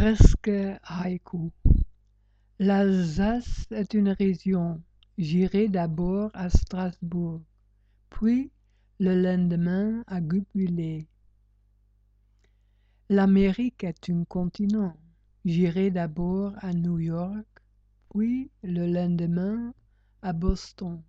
Presque haïku. L'Alsace est une région. J'irai d'abord à Strasbourg, puis le lendemain à Guebwiller. L'Amérique est un continent. J'irai d'abord à New York, puis le lendemain à Boston.